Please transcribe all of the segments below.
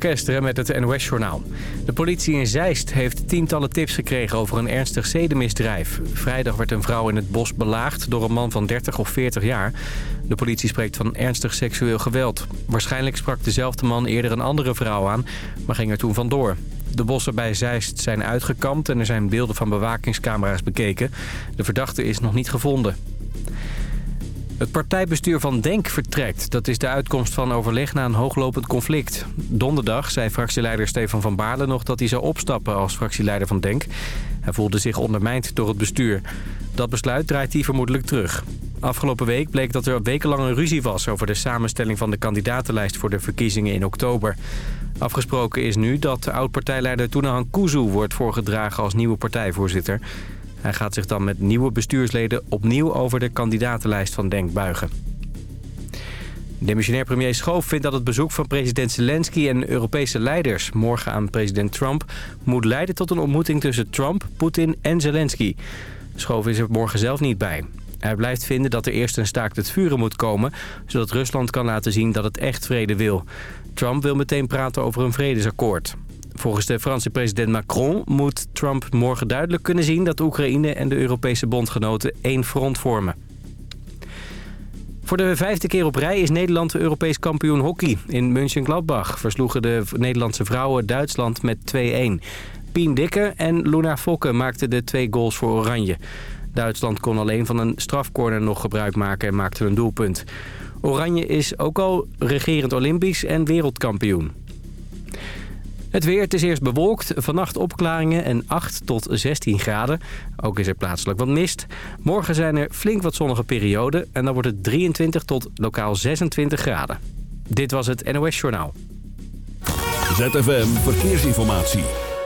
van met het NOS-journaal. De politie in Zeist heeft tientallen tips gekregen over een ernstig zedenmisdrijf. Vrijdag werd een vrouw in het bos belaagd door een man van 30 of 40 jaar. De politie spreekt van ernstig seksueel geweld. Waarschijnlijk sprak dezelfde man eerder een andere vrouw aan, maar ging er toen vandoor. De bossen bij Zeist zijn uitgekampt en er zijn beelden van bewakingscamera's bekeken. De verdachte is nog niet gevonden. Het partijbestuur van DENK vertrekt. Dat is de uitkomst van overleg na een hooglopend conflict. Donderdag zei fractieleider Stefan van Baarle nog dat hij zou opstappen als fractieleider van DENK. Hij voelde zich ondermijnd door het bestuur. Dat besluit draait hij vermoedelijk terug. Afgelopen week bleek dat er wekenlang een ruzie was over de samenstelling van de kandidatenlijst voor de verkiezingen in oktober. Afgesproken is nu dat oud-partijleider Toenahan Kuzu wordt voorgedragen als nieuwe partijvoorzitter. Hij gaat zich dan met nieuwe bestuursleden opnieuw over de kandidatenlijst van Denk buigen. Demissionair premier Schoof vindt dat het bezoek van president Zelensky en Europese leiders morgen aan president Trump moet leiden tot een ontmoeting tussen Trump, Poetin en Zelensky. Schoof is er morgen zelf niet bij. Hij blijft vinden dat er eerst een staakt het vuren moet komen... zodat Rusland kan laten zien dat het echt vrede wil. Trump wil meteen praten over een vredesakkoord. Volgens de Franse president Macron moet Trump morgen duidelijk kunnen zien... dat Oekraïne en de Europese bondgenoten één front vormen. Voor de vijfde keer op rij is Nederland Europees kampioen hockey. In München-Gladbach versloegen de Nederlandse vrouwen Duitsland met 2-1. Pien Dikke en Luna Fokke maakten de twee goals voor Oranje. Duitsland kon alleen van een strafcorner nog gebruik maken en maakte een doelpunt. Oranje is ook al regerend Olympisch en wereldkampioen. Het weer, het is eerst bewolkt. Vannacht opklaringen en 8 tot 16 graden. Ook is er plaatselijk wat mist. Morgen zijn er flink wat zonnige perioden. En dan wordt het 23 tot lokaal 26 graden. Dit was het NOS Journaal. ZFM Verkeersinformatie.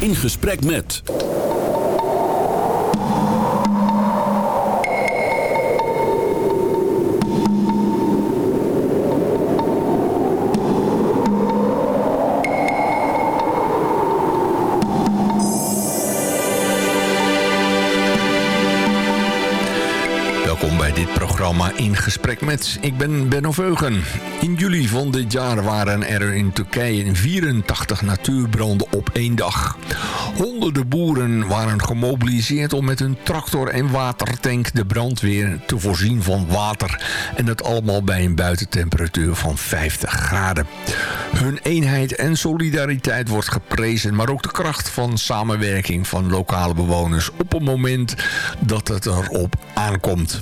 In gesprek met... In Gesprek Met. Ik ben Benno Veugen. In juli van dit jaar waren er in Turkije 84 natuurbranden op één dag. Honderden boeren waren gemobiliseerd om met hun tractor en watertank de brandweer te voorzien van water. En dat allemaal bij een buitentemperatuur van 50 graden. Hun eenheid en solidariteit wordt geprezen, maar ook de kracht van samenwerking van lokale bewoners op het moment dat het erop aankomt.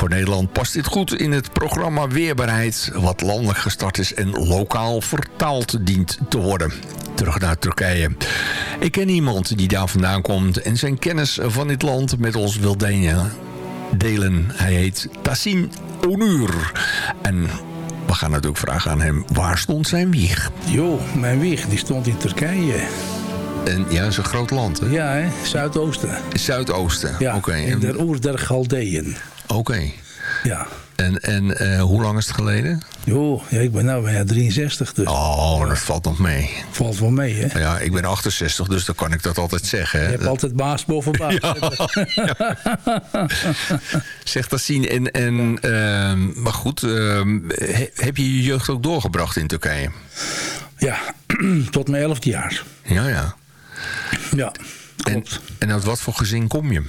Voor Nederland past dit goed in het programma Weerbaarheid... wat landelijk gestart is en lokaal vertaald dient te worden. Terug naar Turkije. Ik ken iemand die daar vandaan komt... en zijn kennis van dit land met ons wil delen. Hij heet Tassin Onur. En we gaan natuurlijk vragen aan hem, waar stond zijn wieg? Jo, mijn wieg die stond in Turkije. En ja, is een groot land, hè? Ja, hè? Zuidoosten. Zuidoosten, ja, oké. in de Oer der Galdeën. Oké. Ja. En, en uh, hoe lang is het geleden? Jo, ja, ik ben nou bijna 63 dus. Oh, dat valt nog mee. Valt wel mee, hè? Ja, ik ben 68, dus dan kan ik dat altijd zeggen. Je hebt altijd baas boven baas. Ja. zeg dat zien. En, en, uh, maar goed, uh, heb je je jeugd ook doorgebracht in Turkije? Ja, tot mijn elfde jaar. Ja, ja. Ja, klopt. En, en uit wat voor gezin kom je?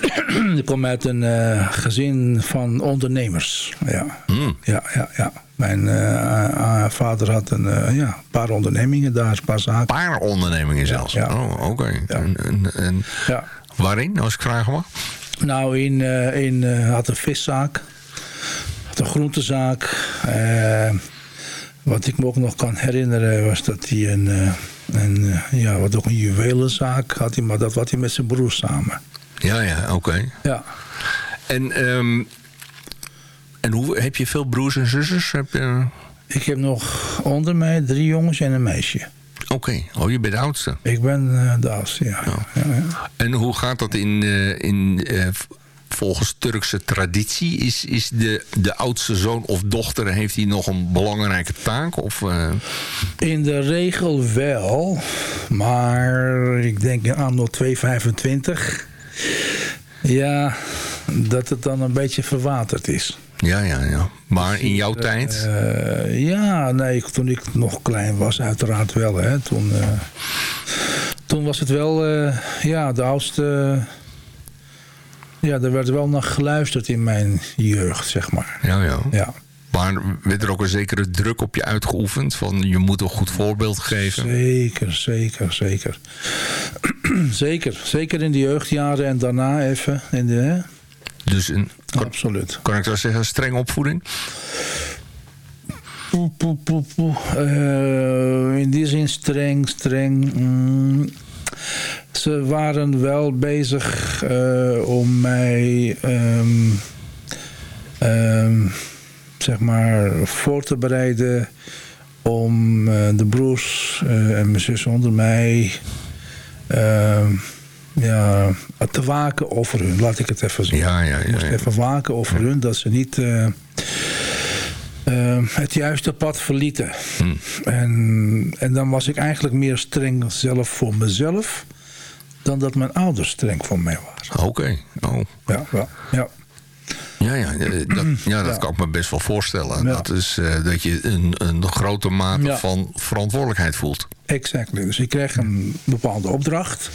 Ik kom uit een uh, gezin van ondernemers. Ja, mm. ja, ja. ja. Mijn uh, vader had een ja, paar ondernemingen daar, een paar zaken. Paar ondernemingen zelfs? Ja, Oh, oké. Okay. Ja. En, en, ja. waarin, als ik vragen mag? Nou, in, in had een viszaak. Had een groentezaak. wat ik me ook nog kan herinneren was dat hij een... En ja, wat ook een juwelenzaak had hij, maar dat had hij met zijn broer samen. Ja, ja, oké. Okay. Ja. En, um, en hoe, heb je veel broers en zusters? Heb je... Ik heb nog onder mij drie jongens en een meisje. Oké, oh, je bent de oudste. Ik ben uh, de oudste, ja. ja. ja, En hoe gaat dat in, uh, in uh, volgens Turkse traditie? Is, is de, de oudste zoon of dochter, heeft hij nog een belangrijke taak? Of, In de regel wel, maar ik denk aan nog 225. Ja, dat het dan een beetje verwaterd is. Ja, ja, ja. Maar in jouw tijd? Uh, ja, nee, toen ik nog klein was, uiteraard wel. Hè. Toen, uh, toen was het wel, ja, de oudste... Ja, er werd wel naar geluisterd in mijn jeugd, zeg maar. Ja, ja. ja. Maar werd er ook een zekere druk op je uitgeoefend? Van je moet een goed voorbeeld geven? Zeker, zeker, zeker. zeker. Zeker in de jeugdjaren en daarna even. In de, hè? Dus een, kan, Absoluut. Kan ik dat zeggen, streng opvoeding? Poe, poe, poe, poe. Uh, in die zin streng, streng. Mm. Ze waren wel bezig uh, om mij... Um, um, zeg maar voor te bereiden om uh, de broers en mijn zus onder mij uh, ja, te waken over hun, laat ik het even zeggen. Ja, ja, ja, moest even waken over hun, dat ze niet het juiste pad verlieten. Hm. En, en dan was ik eigenlijk meer streng zelf voor mezelf dan dat mijn ouders streng voor mij waren. Oké, okay. oh. Ja, ja, ja. Ja, ja, dat, ja, dat Ja. kan ik me best wel voorstellen. Ja. Dat is uh, dat je een, een grote mate Ja. van verantwoordelijkheid voelt. Exactly. Dus ik kreeg een bepaalde opdracht.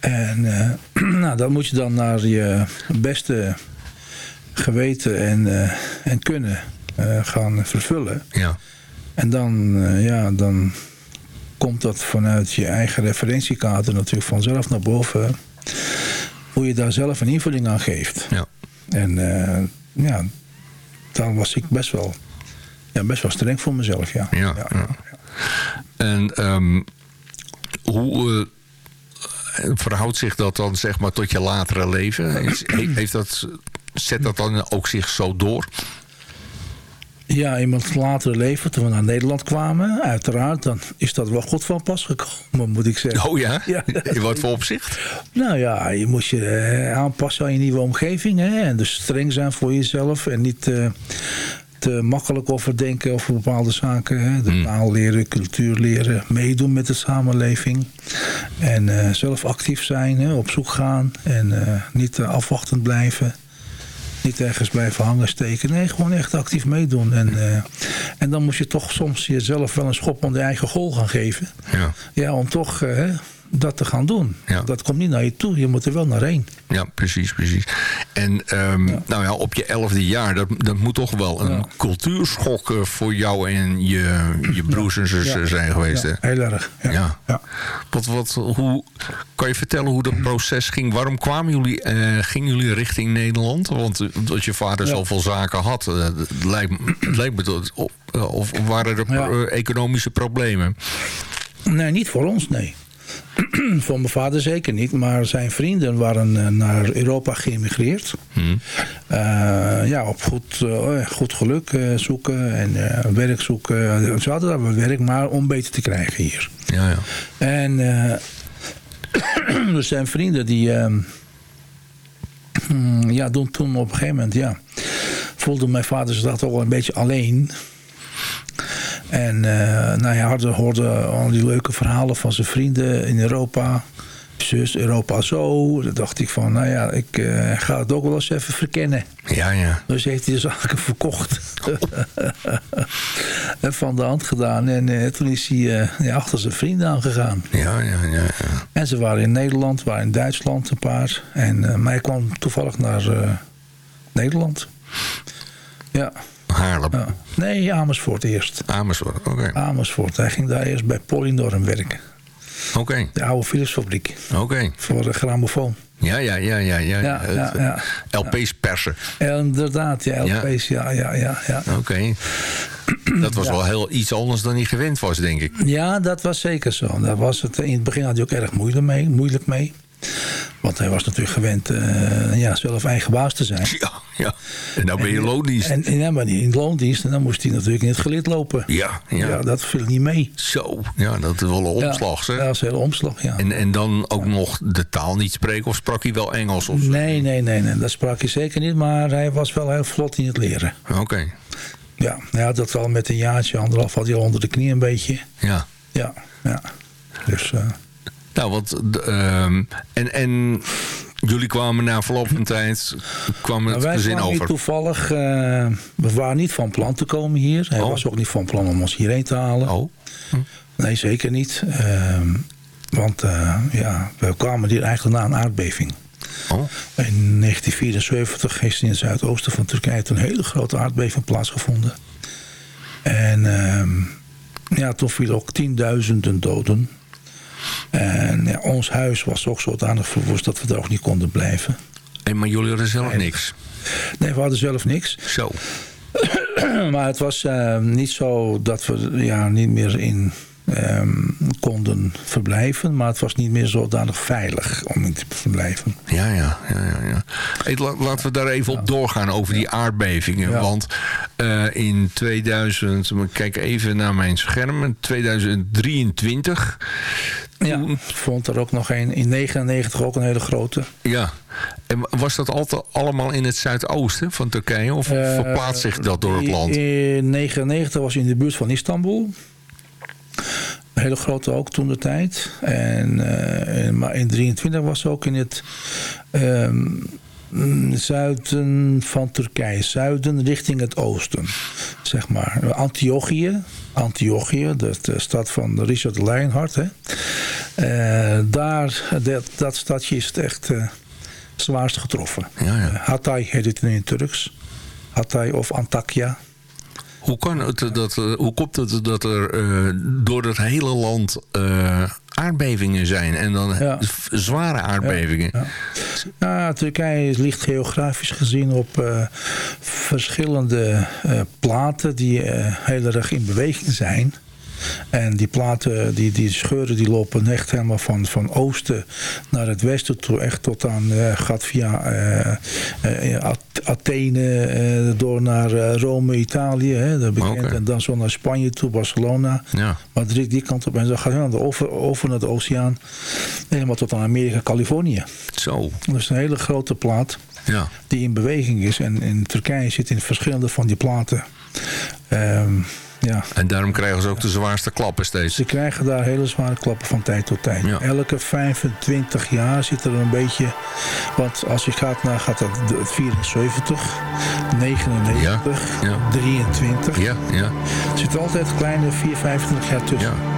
En uh, nou, dat moet je dan naar je beste geweten en, uh, en kunnen gaan vervullen. Ja. En dan, ja, dan komt dat vanuit je eigen referentiekader natuurlijk vanzelf naar boven. Hoe je daar zelf een invulling aan geeft. Ja. En ja, dan was ik best wel, ja, best wel streng voor mezelf. Ja. Ja, ja, ja. En um, hoe uh, verhoudt zich dat dan zeg maar tot je latere leven? Heeft dat, zet dat dan ook zich zo door? Ja, mijn latere leven, toen we naar Nederland kwamen, uiteraard, dan is dat wel goed van pas gekomen, moet ik zeggen. Oh ja? ja in wat voor opzicht? Nou ja, je moet je eh, aanpassen aan je nieuwe omgeving. Hè? En dus streng zijn voor jezelf en niet uh, te makkelijk overdenken over bepaalde zaken. Hè? De Hmm. taal leren, cultuur leren, meedoen met de samenleving. En uh, zelf actief zijn, hè? op zoek gaan en uh, niet afwachtend blijven niet ergens blijven hangen steken. Nee, gewoon echt actief meedoen. En, uh, en dan moet je toch soms jezelf wel een schop onder je eigen goal gaan geven. Ja, ja om toch uh, dat te gaan doen. Ja. Dat komt niet naar je toe. Je moet er wel naar heen. Ja, precies, precies. En um, ja. nou ja, op je elfde jaar, dat, dat moet toch wel een ja. cultuurschok voor jou en je, je broers en zussen zijn geweest. Hè? heel erg. Ja. Wat, wat, hoe, kan je vertellen hoe dat proces ging? Waarom kwamen jullie, uh, gingen jullie richting Nederland? Want dat je vader zoveel zaken had, uh, het lijkt, het lijkt me dat, of, of waren er economische problemen? Nee, niet voor ons, nee. voor mijn vader zeker niet. Maar zijn vrienden waren uh, naar Europa geëmigreerd. Hmm. Uh, ja, op goed, uh, goed geluk zoeken en werk zoeken. Ze hadden daar wel werk, maar om beter te krijgen hier. Ja, ja. En dus zijn vrienden die... ja, doen toen op een gegeven moment, ja... voelde mijn vader zich dat toch wel een beetje alleen... En uh, nou ja, hoorde, hoorde al die leuke verhalen van zijn vrienden in Europa. Zus, Europa zo. Dan dacht ik van, nou ja, ik uh, ga het ook wel eens even verkennen. Ja, ja. Dus heeft hij de zaken verkocht. en van de hand gedaan. En uh, toen is hij ja, achter zijn vrienden aangegaan. Ja, ja, ja, ja. En ze waren in Nederland, waren in Duitsland een paar. En mij kwam toevallig naar Nederland. Ja. Haarlem? Nee, Amersfoort eerst. Amersfoort, oké. Okay. Amersfoort. Hij ging daar eerst bij Polydorm werken. Oké. Okay. De oude Philipsfabriek. Oké. Okay. Voor de grammofoon. Ja, ja, ja, ja. ja. ja, ja, ja LP's persen. Inderdaad, ja, LP's, ja, ja, ja. ja, Oké. Dat was wel heel iets anders dan hij gewend was, denk ik. Ja, dat was zeker zo. Dat was het, in het begin had hij ook erg moeilijk mee. Moeilijk mee. Want hij was natuurlijk gewend uh, ja, zelf eigen baas te zijn. Ja, ja. en nou ben je loondienst. En, en, ja, maar in loondienst. En dan moest hij natuurlijk in het gelid lopen. Ja, ja. ja dat viel niet mee. Zo, ja, dat is wel een omslag, ja, hè? Ja, dat is een hele omslag, ja. En, en dan ook nog de taal niet spreken? Of sprak hij wel Engels? Of nee, nee, nee, nee. Dat sprak hij zeker niet. Maar hij was wel heel vlot in het leren. Oké. Ja, hij had dat al met een jaartje, anderhalf had hij al onder de knie een beetje. Ja. Ja, ja. Dus... Uh, nou, wat... Uh, en, en jullie kwamen na verloop van tijd... kwam het nou, wij gezin over? Niet toevallig... Uh, we waren niet van plan te komen hier. Hij oh. was ook niet van plan om ons hierheen te halen. Oh. Hm. Nee, zeker niet. Uh, want ja, we kwamen hier eigenlijk na een aardbeving. Oh. In 1974 heeft in het zuidoosten van Turkije een hele grote aardbeving plaatsgevonden. En uh, ja, toen viel ook tienduizenden doden. En ja, ons huis was ook zodanig verwoest dat we er ook niet konden blijven. En maar jullie hadden zelf niks? Nee, we hadden zelf niks. Zo. maar het was uh, niet zo dat we ja, niet meer in um, konden verblijven. Maar het was niet meer zodanig veilig om in te verblijven. Ja, ja, ja. ja, ja. Hey, laten we daar even op doorgaan over die aardbevingen. Ja. Want uh, in 2000, kijk even naar mijn scherm, 2023... Ja, ik vond er ook nog een in 99 ook een hele grote. Ja. En was dat altijd allemaal in het zuidoosten van Turkije? Of uh, verplaatst zich dat door het land? In 99 was in de buurt van Istanbul. Een hele grote ook toen de tijd. En, uh, maar in 23 was ook in het um, zuiden van Turkije. Zuiden richting het oosten. Zeg maar. Antiochië. Antiochië, de stad van Richard Lionheart. Hè. Uh, daar, dat, dat stadje is het echt uh, zwaarst getroffen. Ja, ja. Hatay heet het in het Turks. Hatay of Antakya. Hoe, kan het dat, hoe komt het dat er uh, door het hele land aardbevingen zijn? En dan ja. zware aardbevingen? Ja, ja. ja, Turkije ligt geografisch gezien op uh, verschillende platen die heel erg in beweging zijn. En die platen, die, die scheuren, die lopen echt helemaal van, van oosten naar het westen toe. Echt tot aan, uh, gaat via uh, uh, Athene door naar Rome, Italië. Hè, dat bekend. Okay. En dan zo naar Spanje toe, Barcelona. Ja. Madrid, die kant op. En dan gaat het over, over naar de oceaan. Helemaal tot aan Amerika, Californië. Zo. Dus een hele grote plaat ja. die in beweging is. En in Turkije zit in verschillende van die platen. Um, ja. En daarom krijgen ze ook de zwaarste klappen steeds. Ze krijgen daar hele zware klappen van tijd tot tijd. Ja. Elke 25 jaar zit er een beetje... Want als je gaat naar gaat dat 74, 99, ja. Ja. 23. Ja, ja. Er zitten altijd kleine 4, 25 jaar tussen.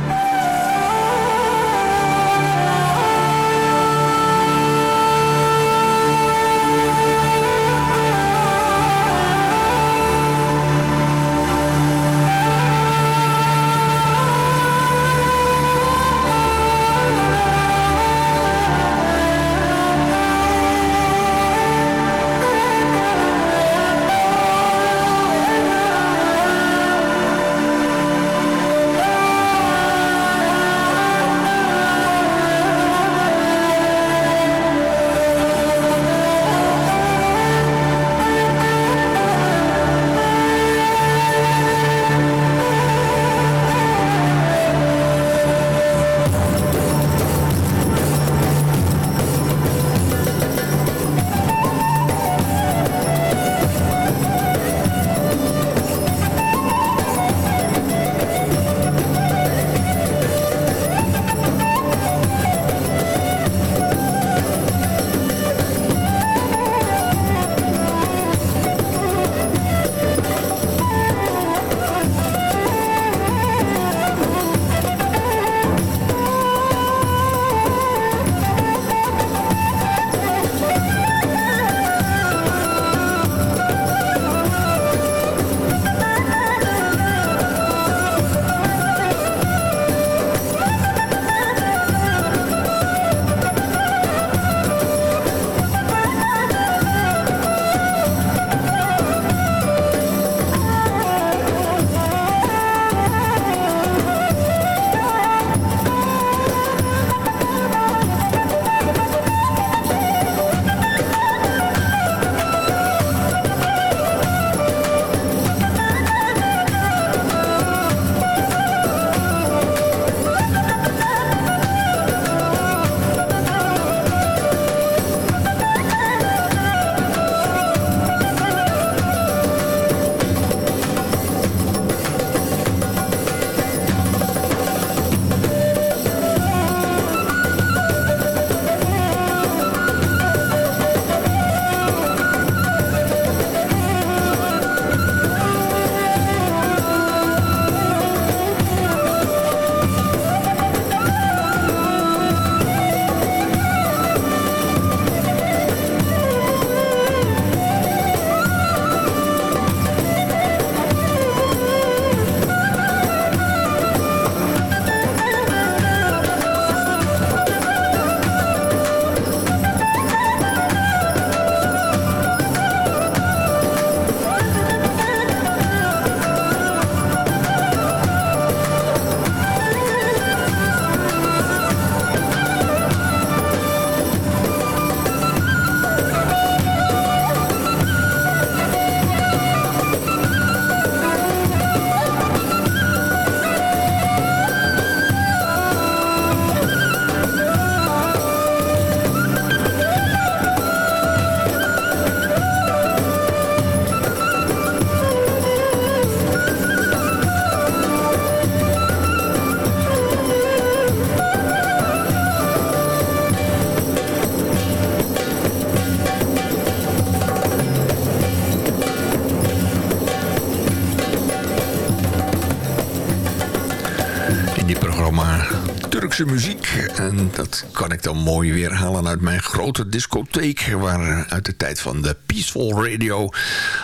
Muziek. En dat kan ik dan mooi weer halen uit mijn grote discotheek... waar uit de tijd van de Peaceful Radio...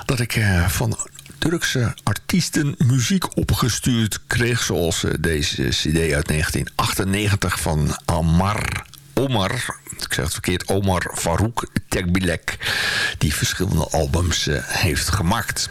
dat ik eh, van Turkse artiesten muziek opgestuurd kreeg... zoals eh, deze cd uit 1998 van Amar Omar, ik zeg het verkeerd, Omar Farouk Tekbilek... die verschillende albums heeft gemaakt.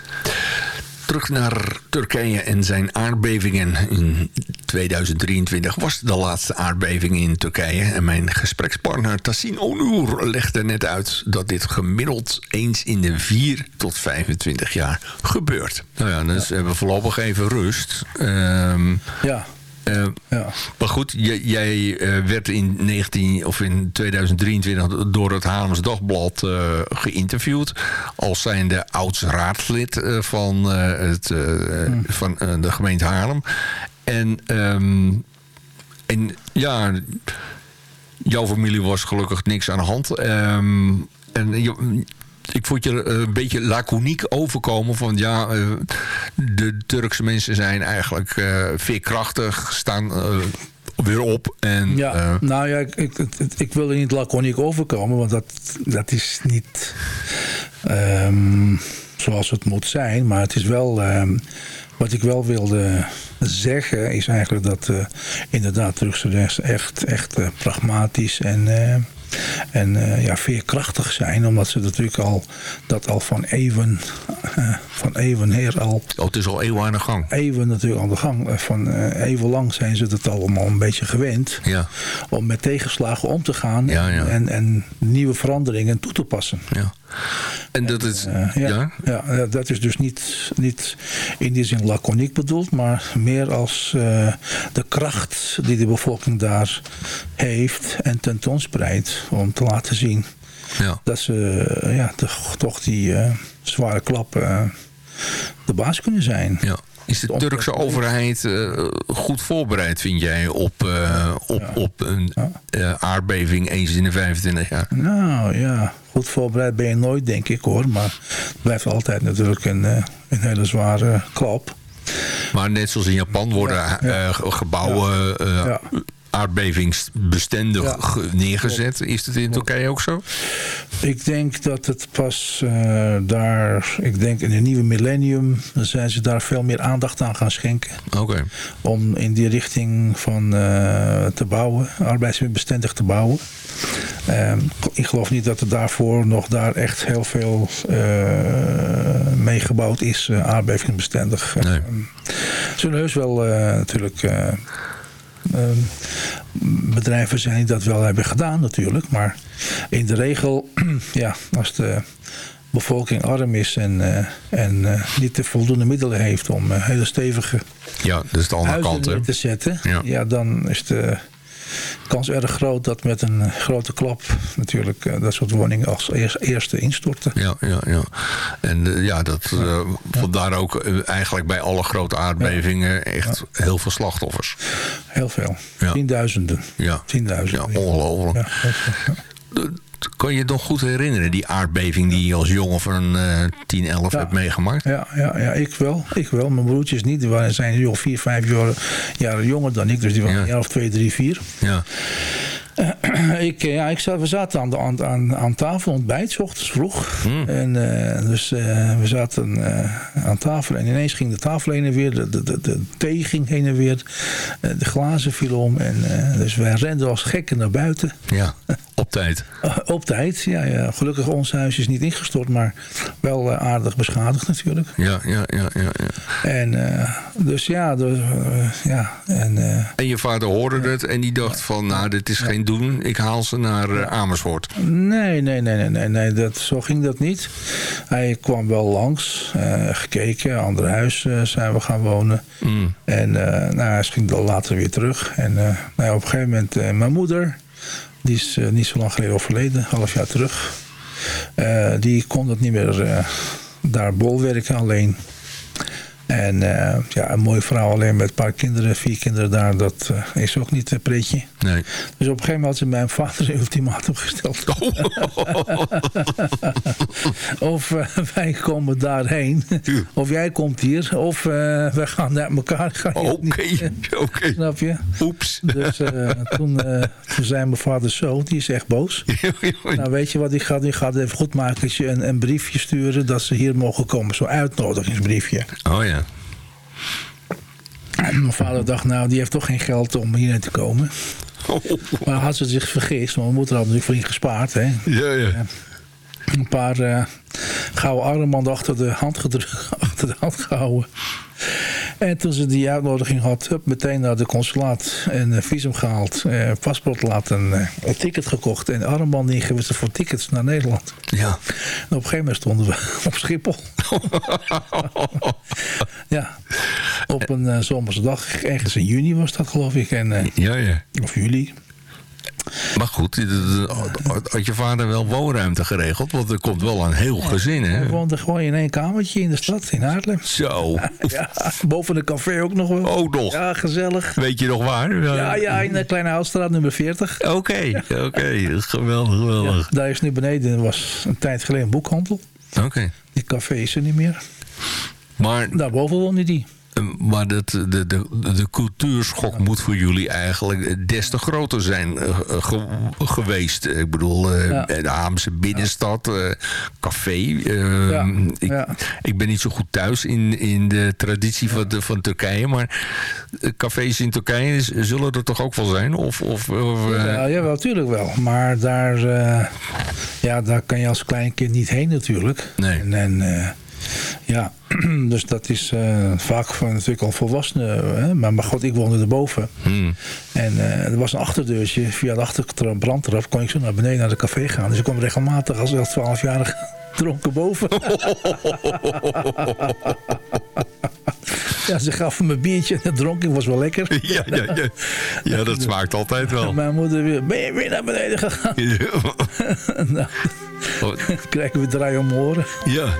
Terug naar Turkije en zijn aardbevingen. In 2023 was de laatste aardbeving in Turkije. En mijn gesprekspartner Tassin Onur legde net uit... dat dit gemiddeld eens in de 4 tot 25 jaar gebeurt. Nou ja, dus ja. hebben we voorlopig even rust. Um, ja. Uh, ja. Maar goed, jij, jij uh, werd in, 19, of in 2023 door het Haarlems Dagblad uh, geïnterviewd... als zijnde oud-raadslid van, het, hmm. van de gemeente Haarlem. En, um, en ja, jouw familie was gelukkig niks aan de hand. Um, en je, ik vond je een beetje laconiek overkomen van ja, de Turkse mensen zijn eigenlijk uh, veerkrachtig, staan weer op. En, ja, uh, nou ja, ik, ik, ik wil er niet laconiek overkomen, want dat, dat is niet um, zoals het moet zijn. Maar het is wel, um, wat ik wel wilde zeggen, is eigenlijk dat inderdaad Turkse rechts echt, echt pragmatisch en en uh, ja, veerkrachtig zijn. Omdat ze natuurlijk al dat al van even, uh, van even her al... Oh, het is al eeuwen aan de gang. Even natuurlijk aan de gang. Van uh, even lang zijn ze het allemaal een beetje gewend. Ja. Om met tegenslagen om te gaan. Ja, ja. En, en nieuwe veranderingen toe te passen. Ja. En dat is... Uh, ja, ja? ja, dat is dus niet, niet in die zin laconiek bedoeld, maar meer als uh, de kracht die de bevolking daar heeft en tentoonspreidt om te laten zien ja. dat ze ja, toch, toch die zware klap de baas kunnen zijn. Ja. Is de Turkse overheid uh, goed voorbereid, vind jij, op, uh, op, ja. op een uh, aardbeving eens in de 25 jaar? Nou ja, goed voorbereid ben je nooit, denk ik hoor. Maar het blijft altijd natuurlijk een, een hele zware klap. Maar net zoals in Japan worden ja, ja. gebouwen aardbevingsbestendig ja. neergezet. Is het in Turkije ook zo? Ik denk dat het pas uh, daar... Ik denk in het nieuwe millennium... zijn ze daar veel meer aandacht aan gaan schenken. Okay. Om in die richting van uh, te bouwen. Arbeidsbestendig te bouwen. Uh, ik geloof niet dat er daarvoor nog daar echt heel veel uh, mee gebouwd is. aardbevingsbestendig. Nee. zullen heus wel natuurlijk... Uh, bedrijven zijn die dat wel hebben gedaan natuurlijk. Maar in de regel, ja, als de bevolking arm is en, uh, en uh, niet de voldoende middelen heeft om uh, hele stevige ja, is de andere kant, te zetten, ja. ja. dan is de kans erg groot dat met een grote klap natuurlijk uh, dat soort woningen als eerst, eerste instorten. Ja, ja, ja. En uh, ja, dat uh, vandaar ook eigenlijk bij alle grote aardbevingen ja. echt ja. heel veel slachtoffers. Heel veel. Ja. Tienduizenden. Ja. Tienduizenden. Ja, ongelooflijk. Kan je het nog goed herinneren, die aardbeving die je als jongen van uh, 10, 11 ja. hebt meegemaakt? Ja, ja, ja, ik wel. Ik wel. Mijn broertjes niet. Die waren, zijn joh, 4, 5 jaar, jaren jonger dan ik. Dus die waren ja. jaar of 2, 3, 4. Ja. Uh, ik, ja, ik zat, we zaten aan, de, aan, aan tafel, ontbijt, s ochtends vroeg. Hmm. En, uh, dus uh, we zaten aan tafel en ineens ging de tafel heen en weer. De, de, de, de thee ging heen en weer. de glazen vielen om. En, dus wij renden als gekken naar buiten. Ja, op tijd. op tijd, ja, ja. Gelukkig ons huis is niet ingestort, maar wel aardig beschadigd natuurlijk. Ja, ja, ja. ja, ja. En dus ja, dus, ja. En, en je vader hoorde het en die dacht van, nou, dit is geen doen. Ik haal ze naar Amersfoort. Nee, nee, nee, nee, nee, nee dat, zo ging dat niet. Hij kwam wel langs, gekeken, ander huis zijn we gaan wonen. Mm. En nou, hij ging dan later weer terug. En nou, op een gegeven moment, mijn moeder, die is niet zo lang geleden overleden, half jaar terug. die kon het niet meer daar bolwerken alleen. En uh, ja, een mooie vrouw alleen met een paar kinderen, vier kinderen daar, dat uh, is ook niet een pretje. Nee. Dus op een gegeven moment had ze mijn vader een ultimatum gesteld. of uh, wij komen daarheen, of jij komt hier, of we gaan naar elkaar. Oké, oké. Okay. Snap je? Oeps. Dus toen, toen zei mijn vader zo, die is echt boos. nou weet je wat, ik ga, ik ga het even goed maken, een, een briefje sturen dat ze hier mogen komen. Zo'n uitnodigingsbriefje. Oh ja. En mijn vader dacht, nou, die heeft toch geen geld om hierheen te komen. Maar had ze zich vergist, want mijn moeder had natuurlijk voor je gespaard. Hè. Ja, ja. Een paar uh, gouden armbanden achter de hand, achter de hand gehouden. En toen ze die uitnodiging had, hup, meteen naar de consulaat. En uh, visum gehaald, uh, paspoort laten, een ticket gekocht. En armbanden ingewisseld voor tickets naar Nederland. Ja. En op een gegeven moment stonden we op Schiphol. ja. Op een zomerse dag. Ergens in juni was dat geloof ik. En, ja, ja. Of juli. Maar goed, had je vader wel woonruimte geregeld? Want er komt wel een heel gezin, hè? Hij woonde gewoon in één kamertje in de stad, in Haarlem. Zo. Ja, boven de café ook nog wel. Oh, nog? Ja, gezellig. Weet je nog waar? Ja, ja in de Kleine Houtstraat, nummer 40. Oké, okay, oké. Okay. Geweldig, geweldig. Ja, daar is nu beneden, was een tijd geleden een boekhandel. Oké. Okay. Die café is er niet meer. Maar... Daarboven woonde die. Maar dat, de, de, de cultuurschok moet voor jullie eigenlijk des te groter zijn ge, geweest. Ik bedoel, uh, ja. de Haamse binnenstad, uh, café. Uh, ja. Ik, ja. ik ben niet zo goed thuis in, in de traditie van, de, van Turkije. Maar cafés in Turkije zullen er toch ook wel zijn? Of, of, of ja, ja, natuurlijk wel. Maar daar, ja, daar kan je als klein kind niet heen natuurlijk. Nee. En, en ja, dus dat is uh, vaak van natuurlijk al volwassenen. Hè? Maar, maar god, ik woonde erboven. Hmm. En uh, er was een achterdeurtje. Via de achterbrandtrap kon ik zo naar beneden naar de café gaan. Dus ik kwam regelmatig als 12-jarige dronken boven. ja, ze gaf me een biertje en dat dronk ik. was wel lekker. ja, ja, ja. ja, dat smaakt altijd wel. Mijn moeder weer, ben je weer naar beneden gegaan? nou, krijgen we draai om oren. Ja.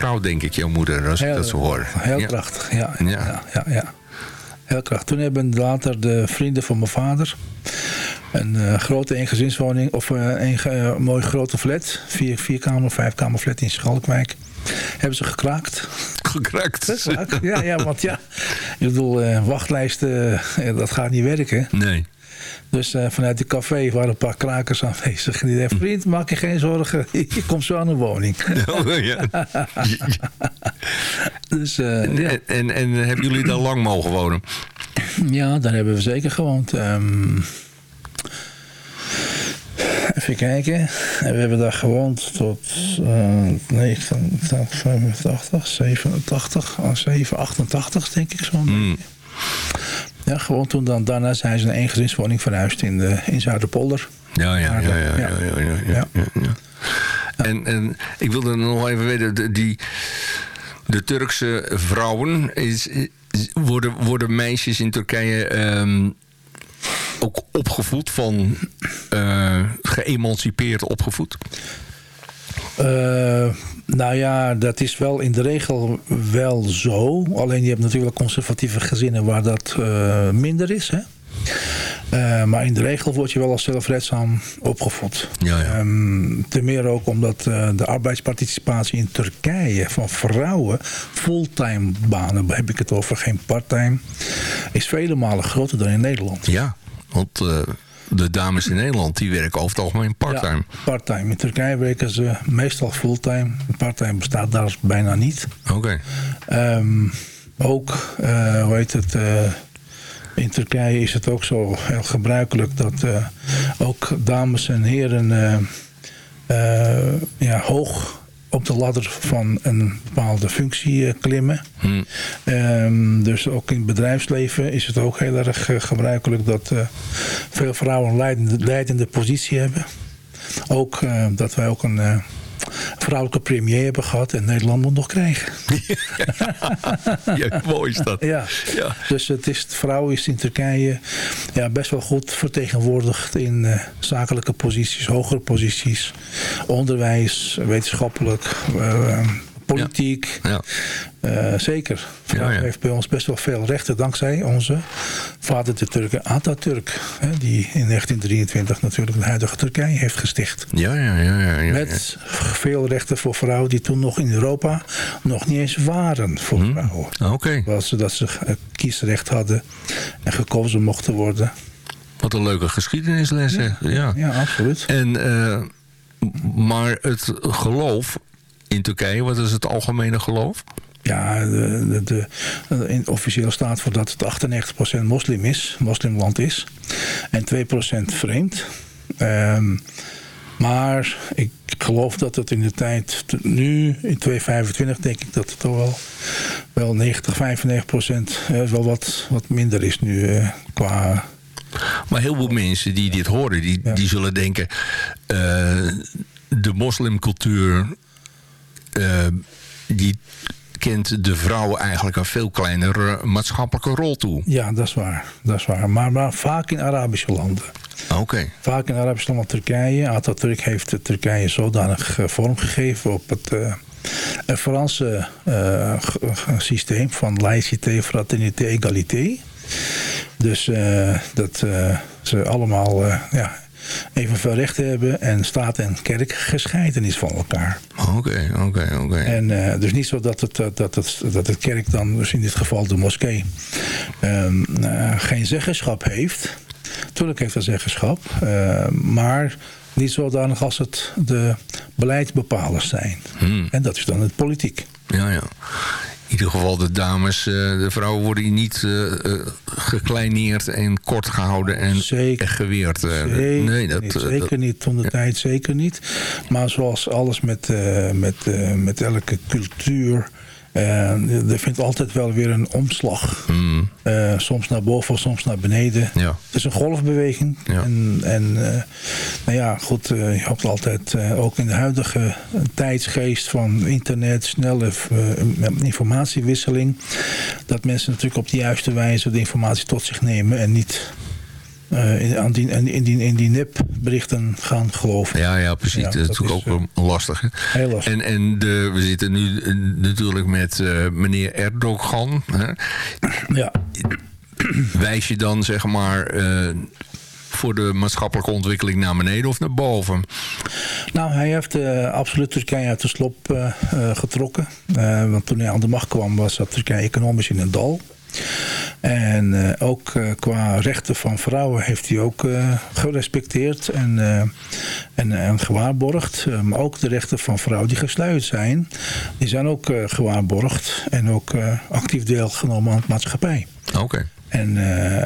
Vrouw, denk ik, jouw moeder, als ik dat zo hoor. Heel Ja. krachtig, ja. Ja. Ja. Heel krachtig. Toen hebben later de vrienden van mijn vader... een eh, grote eengezinswoning... of eh, een ge- eh, mooi grote flat... vier, vierkamer, vijfkamer flat in Schalkwijk... hebben ze gekraakt. Gekrakt. Ja, ja, want ja... Ik bedoel, eh, wachtlijsten, eh, dat gaat niet werken. Nee. Dus eh, vanuit de café waren een paar krakers aanwezig. En die zei, vriend, maak je geen zorgen. Je komt zo aan een woning. Oh, ja. Dus eh, ja. En, en, en hebben jullie daar lang mogen wonen? Ja, daar hebben we zeker gewoond. Ehm, even kijken. En we hebben daar gewoond tot eh 85, 87, ah, 7, 88 denk ik zo'n Hmm. Ja, gewoon toen dan. Daarna zijn ze een eengezinswoning verhuisd in, de, in Zuiderpolder. Ja, ja, ja. ja, ja, Ja. ja, ja, ja, ja, ja. En, en ik wilde nog even weten, de- die, de Turkse vrouwen, is, is- worden, worden meisjes in Turkije ehm, ook opgevoed van eh, geëmancipeerd opgevoed? Eh, nou ja, dat is wel in de regel wel zo. Alleen je hebt natuurlijk conservatieve gezinnen waar dat eh, minder is. Hè? Eh, maar in de regel word je wel als zelfredzaam opgevoed. Ja, ja. Ehm, ten meer ook omdat eh, de arbeidsparticipatie in Turkije van vrouwen, fulltime banen heb ik het over, geen parttime, is vele malen groter dan in Nederland. Ja, want eh, de dames in Nederland die werken over het algemeen parttime. Ja, parttime. In Turkije werken ze meestal fulltime. Parttime bestaat daar bijna niet. Oké. Ehm, ook, hoe heet het, in Turkije is het ook zo heel gebruikelijk dat eh, ook dames en heren eh, eh, ja, hoog op de ladder van een bepaalde functie klimmen. Hm. Ehm, dus ook in het bedrijfsleven is het ook heel erg gebruikelijk dat veel vrouwen een leidende, leidende positie hebben. Ook dat wij ook een vrouwelijke premier hebben gehad en Nederland moet nog krijgen. Ja, mooi is dat. Ja. Ja. Dus het is, de vrouw is in Turkije ja, best wel goed vertegenwoordigd in eh, zakelijke posities, hogere posities, onderwijs, wetenschappelijk, eh, politiek. Ja. Eh, zeker. Ja, ja. heeft bij ons best wel veel rechten dankzij onze vader de Turken Atatürk. Hè, die in 1923 natuurlijk de huidige Turkije heeft gesticht. Ja, ja, ja, ja, ja. Met veel rechten voor vrouwen die toen nog in Europa nog niet eens waren voor Hm. vrouwen. Oké, Was ze dat ze eh, kiesrecht hadden en gekozen mochten worden. wat een leuke geschiedenisles. hè. Ja. Ja, absoluut. En, eh, maar het geloof in Turkije, wat is het algemene geloof? Ja, de, de, de, de- in officieel staat voor dat het 98% moslim is, moslimland is. En 2% vreemd. Ehm, maar ik geloof dat het in de tijd, nu in 2025 denk ik dat het toch wel, wel 90, 95 procent wel wat, wat minder is nu eh, qua... Maar heel veel mensen die dit horen, die, Ja. die zullen denken... eh, de moslimcultuur... eh, die kent de vrouw eigenlijk een veel kleinere maatschappelijke rol toe. Ja, dat is waar. Dat is waar. Maar, maar vaak in Arabische landen. Oké. Vaak in Arabische landen Turkije. Atatürk heeft Turkije zodanig eh, vormgegeven op het eh, Franse systeem van laïcité, fraternité, égalité. Dus dat ze allemaal ja, evenveel rechten hebben en staat en kerk gescheiden is van elkaar. Oké, oké, oké. En eh, dus niet zo dat het, dat, dat, het, dat het kerk dan, dus in dit geval de moskee, ehm, eh, geen zeggenschap heeft. Tuurlijk heeft het zeggenschap, eh, maar niet zodanig als het de beleidsbepalers zijn. Hmm. En dat is dan het politiek. Ja, ja. In ieder geval de dames, eh, de vrouwen worden hier niet eh, eh, gekleineerd en kort gehouden en Zeker. geweerd. Zeker nee, dat, niet, zeker dat- niet, toen de tijd zeker niet. Maar zoals alles met, met, met elke cultuur... eh, er vindt altijd wel weer een omslag. Hmm, Eh, soms naar boven, soms naar beneden. ja. Het is een golfbeweging. Ja. En, en eh, nou ja, goed, je hebt altijd, ook in de huidige tijdsgeest van internet, snelle informatiewisseling, dat mensen natuurlijk op de juiste wijze de informatie tot zich nemen en niet in, aan die, in, die, in die nepberichten gaan geloven. Ja, ja precies. dat is natuurlijk ook lastig. Hè? Heel lastig. En, en de, we zitten nu natuurlijk met meneer Erdogan. Hè? Ja. Wijs je dan zeg maar voor de maatschappelijke ontwikkeling naar beneden of naar boven? Nou, hij heeft uh, absoluut Turkije uit de slop uh, getrokken. want toen hij aan de macht kwam was dat Turkije economisch in een dal. En ook qua rechten van vrouwen heeft hij ook gerespecteerd en, en, en, gewaarborgd. maar ook de rechten van vrouwen die gesluit zijn, die zijn ook gewaarborgd en ook actief deelgenomen aan het maatschappij. Oké. En,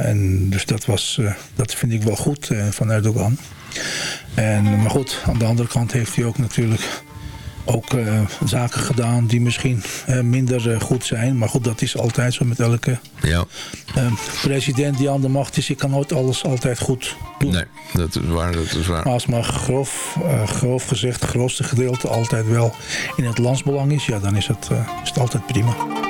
en dus dat, was, dat vind ik wel goed van Erdogan. En, maar goed, aan de andere kant heeft hij ook natuurlijk ook zaken gedaan die misschien minder goed zijn. Maar goed, dat is altijd zo met elke ja. president die aan de macht is. Je kan nooit alles altijd goed doen. Nee, dat is waar. Dat is waar. Maar als maar grof, grof gezegd het grootste gedeelte altijd wel in het landsbelang is. Ja, dan is het, is het altijd prima.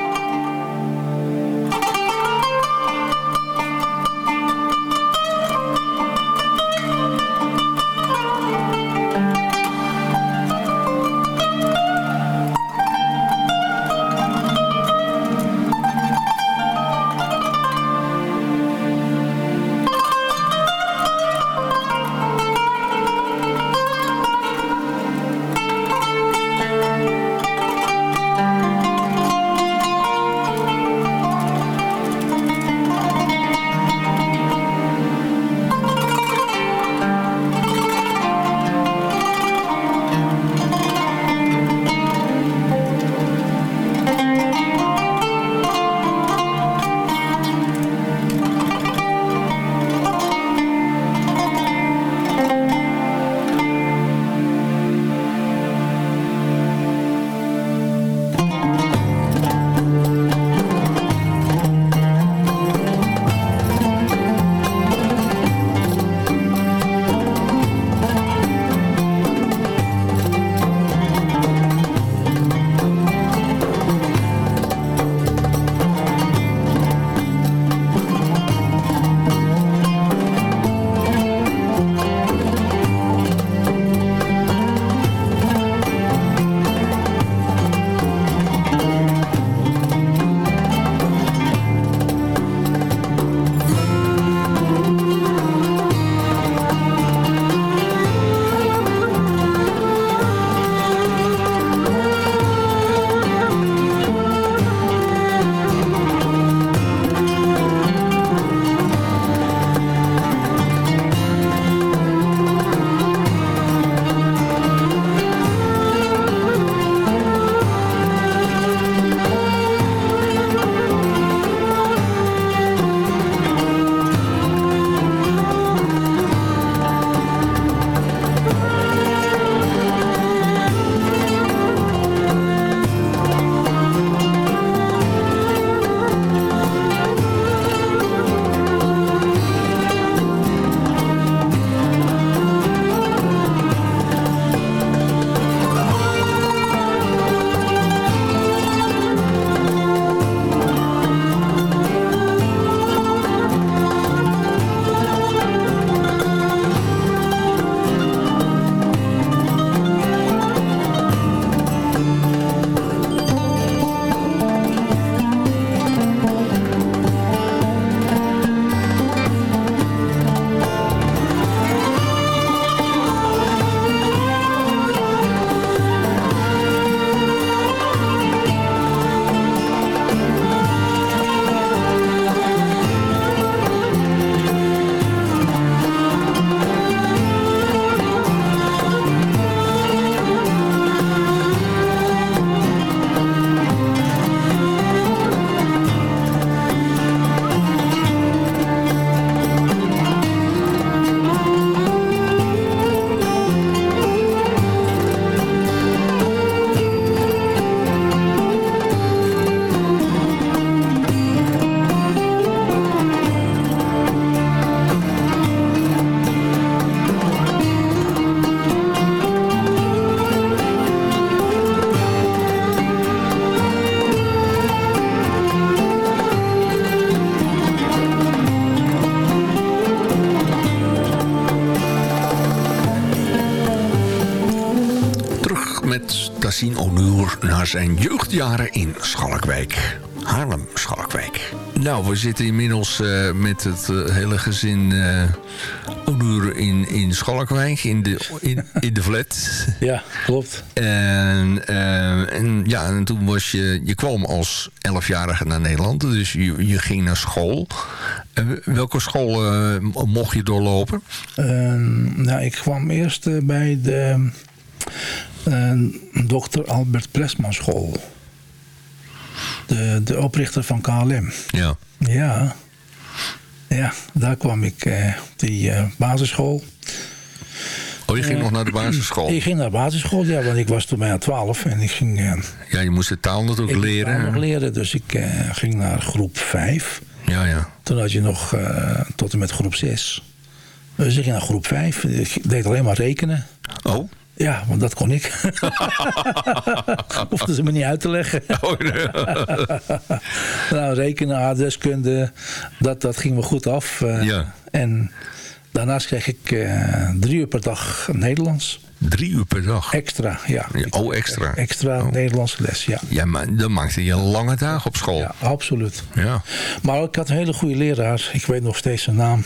Zijn jeugdjaren in Schalkwijk. Haarlem-Schalkwijk. Nou, we zitten inmiddels uh, met het uh, hele gezin uh, in, in Schalkwijk, in de, in, in de flat. Ja, klopt. En, en, ja, en toen was je, je kwam als elfjarige naar Nederland, dus je, je ging naar school. welke school mocht je doorlopen? nou, ik kwam eerst bij de dokter Albert Presman school de, de oprichter van KLM. Ja. Ja. Ja, daar kwam ik uh, op die uh, basisschool. Oh, je ging uh, nog naar de basisschool? Ik ging naar de basisschool, ja, want ik was toen bijna twaalf. En ik ging... ja, je moest de taal natuurlijk leren. Ik nog leren, dus ik ging naar groep vijf. Ja, ja. Toen had je nog tot en met groep zes. Dus ik ging naar groep vijf. Ik deed alleen maar rekenen. Oh? Ja, want dat kon ik. Hoefden ze me niet uit te leggen. Oh, nee. nou, rekenen, adreskunde, dat, dat ging me goed af. Uh, ja. En daarnaast kreeg ik uh, drie uur per dag Nederlands. Drie uur per dag? Extra, ja. ja oh, extra. Extra oh. Nederlandse les, ja. Ja, maar dan maakte je lange dagen op school. Ja, absoluut. Ja. Maar ik had een hele goede leraar. Ik weet nog steeds zijn naam.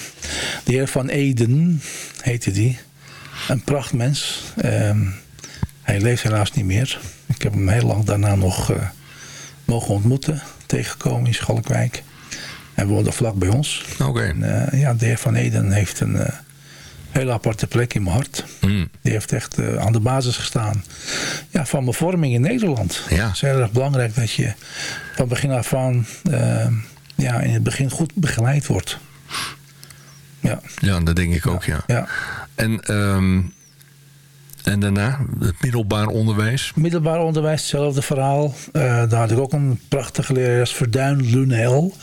De heer Van Eden heette die een prachtmens. Uh, hij leeft helaas niet meer. Ik heb hem heel lang daarna nog uh, mogen ontmoeten. Tegengekomen in Schalkwijk. Hij woonde vlak bij ons. Oké. Okay. Uh, ja, de heer Van Eden heeft een uh, hele aparte plek in mijn hart. Mm. Die heeft echt aan de basis gestaan ja, van mijn vorming in Nederland. Ja. Het is heel erg belangrijk dat je van begin af aan ehm, ja, in het begin goed begeleid wordt. Ja, ja dat denk ik ook, ja. ja. En, um, en daarna, het middelbaar onderwijs? Middelbaar onderwijs, hetzelfde verhaal. Uh, daar had ik ook een prachtige lerares, Verduin Lunel.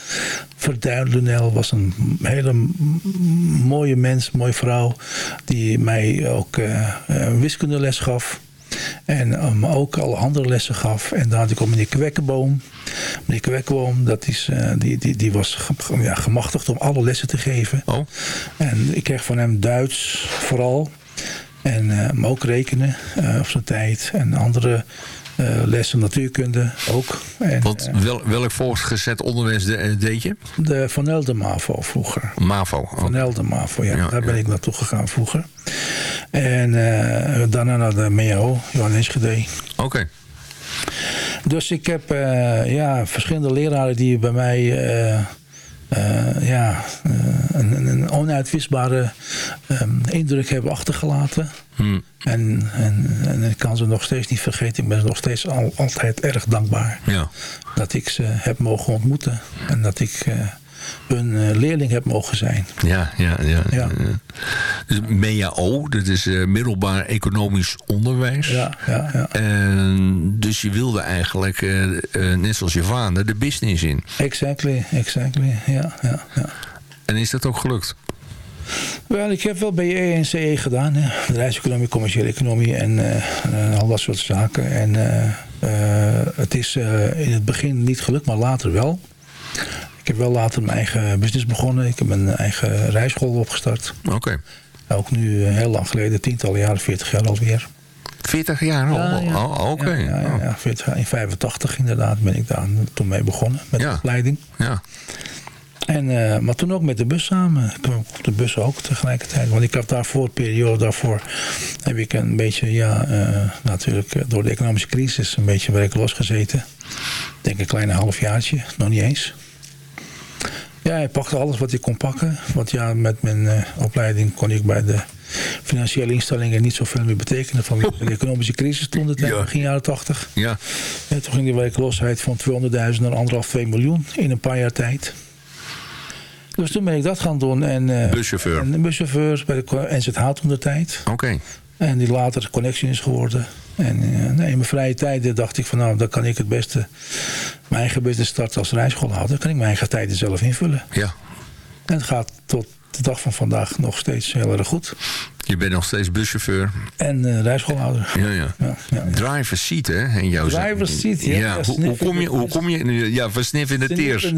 Verduin Lunel was een hele mooie mens, mooie vrouw... die mij ook uh, wiskundeles gaf. En um, ook alle andere lessen gaf. En daar had ik ook meneer Kwekkenboom. Meneer Kwekkenboom, dat is, uh, die, die, die was ja, gemachtigd om alle lessen te geven. Oh. En ik kreeg van hem Duits vooral. En uh, maar ook rekenen uh, op zijn tijd. En andere uh, lessen natuurkunde ook. En, Want wel, welk voortgezet onderwijs de, deed je? De Van Elde MAVO vroeger. MAVO? Oh. Van Elde MAVO, ja. ja daar ben ja. ik naartoe gegaan vroeger. En uh, daarna naar de MEO, Johan Enschede. Oké. Okay. Dus ik heb ja, verschillende leraren die bij mij uh, uh, ja, een, een, onuitwisbare um, indruk hebben achtergelaten. Hmm. En, en, en, ik kan ze nog steeds niet vergeten. Ik ben ze nog steeds al, altijd erg dankbaar. Ja. Dat ik ze heb mogen ontmoeten. En dat ik hun uh, leerling heb mogen zijn. Ja, ja, ja. ja. Dus MEAO, dat is uh, middelbaar economisch onderwijs. Ja, ja, ja. En dus je wilde eigenlijk, uh, net zoals je vader, de business in. Exactly, exactly, ja, ja, ja. En is dat ook gelukt? Wel, ik heb wel BE en CE gedaan. Hè. Bedrijfseconomie, commerciële economie en uh, al dat soort zaken. En uh, het is in het begin niet gelukt, maar later wel. Heb wel later mijn eigen business begonnen. Ik heb mijn eigen rijschool opgestart. Oké. Okay. Ook nu heel lang geleden, tientallen jaren, 40 jaar alweer. 40 jaar al? Ja, ja. Oh, oké. Okay. Ja, ja, ja, 40, in 85 inderdaad ben ik daar toen mee begonnen. Met de opleiding. Ja. En, uh, maar toen ook met de bus samen. Ik kwam op de bus ook tegelijkertijd. Want ik had daarvoor, periode daarvoor, heb ik een beetje, ja, uh, natuurlijk door de economische crisis een beetje werkloos gezeten. Ik denk een kleine halfjaartje, nog niet eens. Ja, ik pakte alles wat ik kon pakken. Want ja, met mijn uh, opleiding kon ik bij de financiële instellingen niet zoveel meer betekenen. Van de economische crisis toen, Ja. begin jaren 80. Ja. En toen ging die werkloosheid van 200.000 naar anderhalf, 2 miljoen in een paar jaar tijd. Dus toen ben ik dat gaan doen. En, uh, Buschauffeur. En buschauffeur bij de NZH toen de tijd. Oké. Okay. En die later Connection is geworden. En uh, nee, in mijn vrije tijden dacht ik van nou, dan kan ik het beste mijn eigen business starten als rijschoolhouder. Dan kan ik mijn eigen tijden zelf invullen. Ja. En het gaat tot de dag van vandaag nog steeds heel erg goed. Je bent nog steeds buschauffeur. En uh, rijschoolhouder. Ja, ja. ja, ja, ja. Driver seat, hè? In jouw Driver seat, ja. ja. Hoe, hoe, kom je, hoe kom je... Ja, versniff in de teers.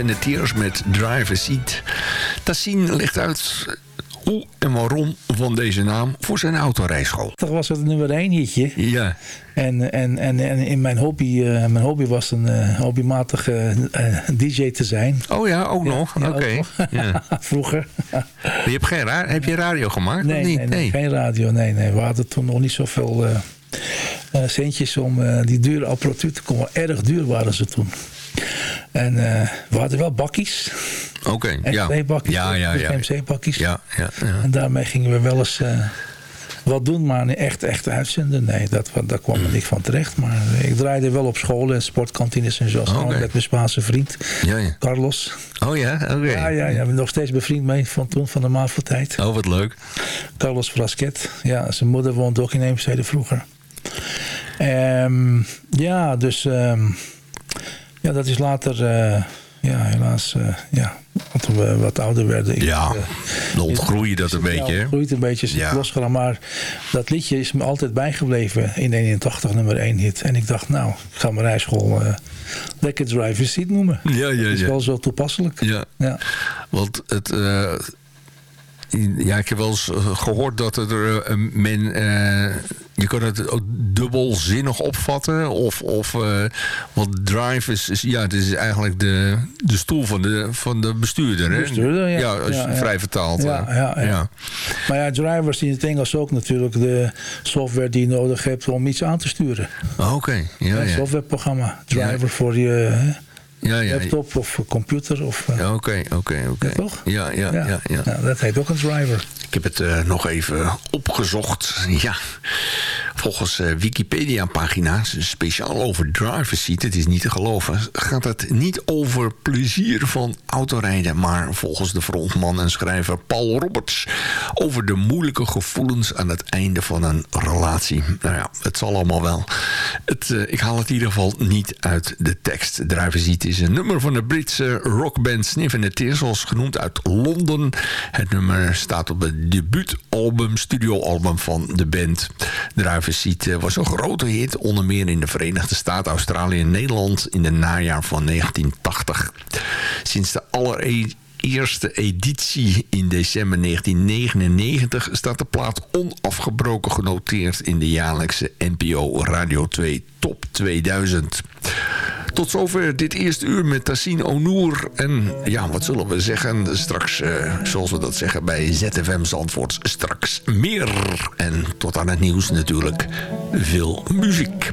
And the Tears met Driver Seat. Tassin legt uit hoe en waarom van deze naam voor zijn autorijschool. Toch was het nummer één hitje. Ja. En, en, en, en in mijn hobby, uh, mijn hobby was een uh, hobbymatige uh, DJ te zijn. Oh ja, ook ja, nog? Oké. Okay. Ja. Vroeger. je hebt geen ra heb je radio gemaakt? Nee, niet? Nee, nee, geen radio. Nee, nee. We hadden toen nog niet zoveel centjes om die dure apparatuur te komen. Erg duur waren ze toen. En we hadden wel bakkies. Oké, okay, ja. MC-bakkies. Ja, ja, ja. MC-bakkies. Ja, ja, ja. En daarmee gingen we wel eens uh, wat doen, maar echt, echt uitzenden. Nee, dat, daar kwam er mm. niet van terecht. Maar ik draaide wel op scholen en sportkantines en zo. Okay. Met mijn Spaanse vriend, ja, ja. Carlos. Oh ja, oké. Okay. Ja, ja, ja, we nog steeds bevriend mee van toen, van de MAVO-tijd. Oh, wat leuk. Carlos Frasquet. Ja, zijn moeder woont ook in Eemstede vroeger. Um, ja, dus... Um, ja, dat is later... Uh, ja, helaas, uh, ja, toen we wat ouder werden. Ja, dan ontgroei je dat een beetje. Ja, groeit een beetje, is ja. losgegaan. Maar dat liedje is me altijd bijgebleven in 81 nummer 1 hit. En ik dacht, nou, ik ga mijn rijschool uh, Lekker Driver Seat noemen. Ja, ja, ja. Dat is wel zo toepasselijk. Ja, ja. want het... Ja, ik heb wel eens gehoord dat er men... Uh, je kan het ook dubbelzinnig opvatten. Of, of uh, want drive is, is, ja, het is eigenlijk de, de stoel van de, van de bestuurder. Hè? Bestuurder, ja. Ja, als ja. vrij vertaald. Ja. Maar ja, drivers in het Engels ook natuurlijk de software die je nodig hebt om iets aan te sturen. Oké, okay. ja, ja. softwareprogramma. Driver voor je... Hè? Ja, ja, laptop of computer. Oké, uh, oké, oké. Okay. toch? Ja, ja, ja. ja, ja. dat heet ook een driver. Ik heb het uh, nog even opgezocht. Ja, volgens uh, Wikipedia-pagina, speciaal over driver seat, het is niet te geloven, gaat het niet over plezier van autorijden, maar volgens de frontman en schrijver Paul Roberts over de moeilijke gevoelens aan het einde van een relatie. Nou ja, het zal allemaal wel. Het, uh, ik haal het in ieder geval niet uit de tekst. Driver seat is een nummer van de Britse rockband Sniff and the zoals genoemd uit Londen. Het nummer staat op het debuutalbum, studioalbum van de band. Driver Seat was een grote hit, onder meer in de Verenigde Staten, Australië en Nederland in de najaar van 1980. Sinds de allereerste editie in december 1999 staat de plaat onafgebroken genoteerd in de jaarlijkse NPO Radio 2 Top 2000. Tot zover dit eerste uur met Tassine Onour. En ja, wat zullen we zeggen? Straks, uh, zoals we dat zeggen bij ZFM Zandvoort, straks meer. En tot aan het nieuws natuurlijk veel muziek.